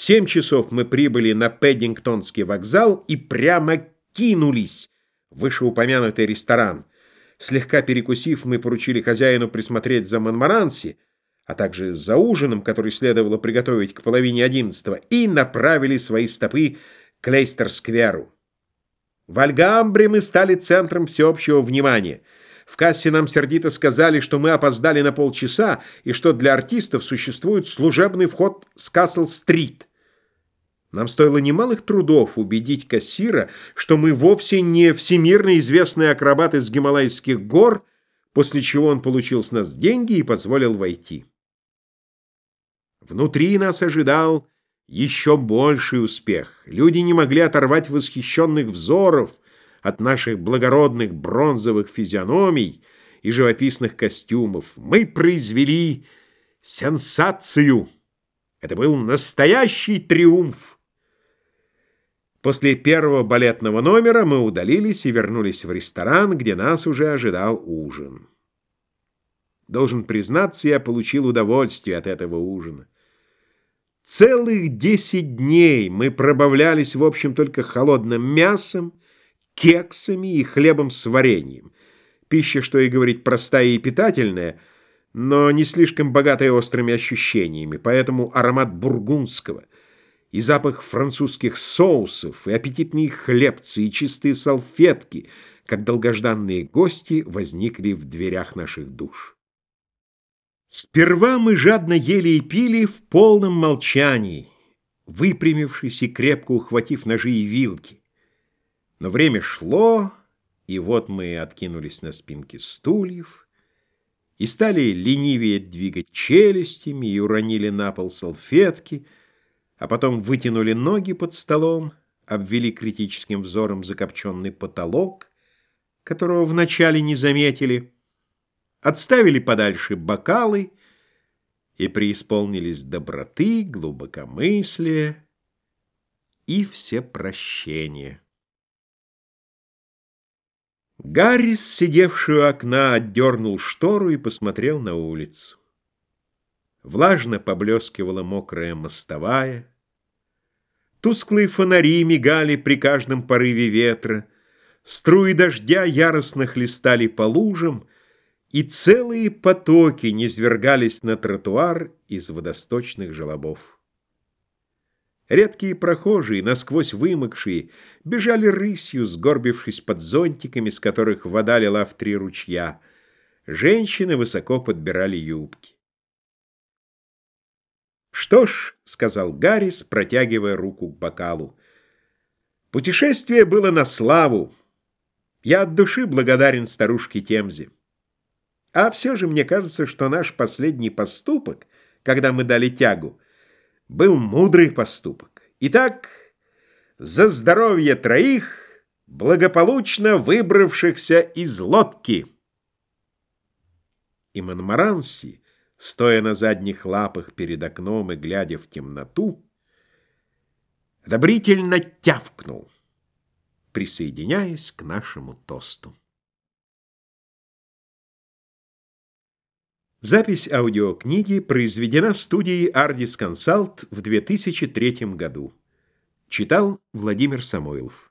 В семь часов мы прибыли на Пэддингтонский вокзал и прямо кинулись в вышеупомянутый ресторан. Слегка перекусив, мы поручили хозяину присмотреть за Монмаранси, а также за ужином, который следовало приготовить к половине одиннадцатого, и направили свои стопы к Лейстер-скверу. В Альгамбре мы стали центром всеобщего внимания. В кассе нам сердито сказали, что мы опоздали на полчаса и что для артистов существует служебный вход с Касл-стрит. Нам стоило немалых трудов убедить кассира, что мы вовсе не всемирно известные акробаты из Гималайских гор, после чего он получил с нас деньги и позволил войти. Внутри нас ожидал еще больший успех. Люди не могли оторвать восхищенных взоров от наших благородных бронзовых физиономий и живописных костюмов. Мы произвели сенсацию. Это был настоящий триумф. После первого балетного номера мы удалились и вернулись в ресторан, где нас уже ожидал ужин. Должен признаться, я получил удовольствие от этого ужина. Целых десять дней мы пробавлялись, в общем, только холодным мясом, кексами и хлебом с вареньем. Пища, что и говорить, простая и питательная, но не слишком богатая острыми ощущениями, поэтому аромат бургундского – и запах французских соусов, и аппетитные хлебцы, и чистые салфетки, как долгожданные гости, возникли в дверях наших душ. Сперва мы жадно ели и пили в полном молчании, выпрямившись и крепко ухватив ножи и вилки. Но время шло, и вот мы откинулись на спинки стульев и стали ленивее двигать челюстями и уронили на пол салфетки — а потом вытянули ноги под столом, обвели критическим взором закопченный потолок, которого вначале не заметили, отставили подальше бокалы и преисполнились доброты, глубокомыслия и всепрощения. Гаррис, сидевший у окна, отдернул штору и посмотрел на улицу. Влажно поблескивала мокрая мостовая, Тусклые фонари мигали при каждом порыве ветра, Струи дождя яростно хлестали по лужам, И целые потоки низвергались на тротуар из водосточных желобов. Редкие прохожие, насквозь вымокшие, бежали рысью, сгорбившись под зонтиками, с которых вода лила в три ручья. Женщины высоко подбирали юбки. «Что ж», — сказал Гаррис, протягивая руку к бокалу, — «путешествие было на славу. Я от души благодарен старушке Темзе. А все же мне кажется, что наш последний поступок, когда мы дали тягу, был мудрый поступок. Итак, за здоровье троих, благополучно выбравшихся из лодки». И Монмаранси стоя на задних лапах перед окном и глядя в темноту, одобрительно тявкнул, присоединяясь к нашему тосту. Запись аудиокниги произведена студией Ardis Consult в 2003 году. Читал Владимир Самойлов.